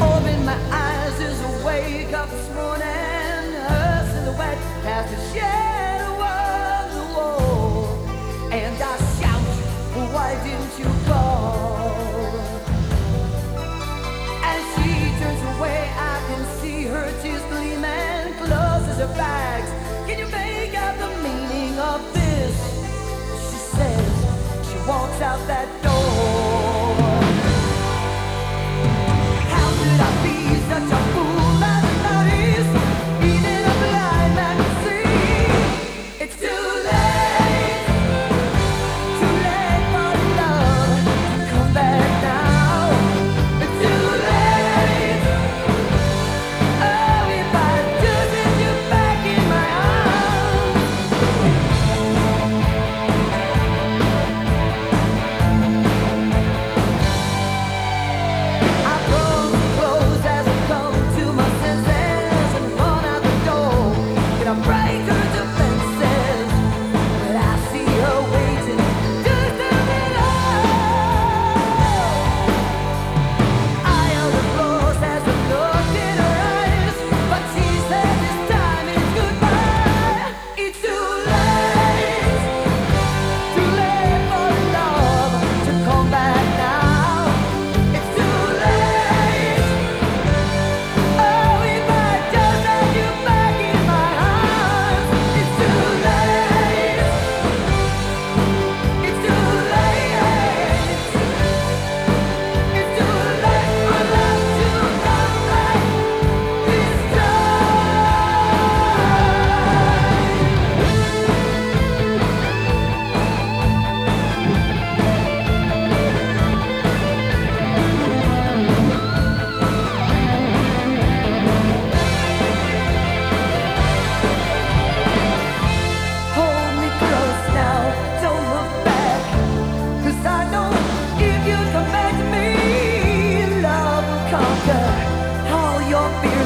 My eyes wake up this morning. Her silhouette casts a shadow on the wall. And I shout, why didn't you call? As she turns away, I can see her tears gleaming, closes her bags. Can you make out the meaning of this? She says, she walks out that door. You.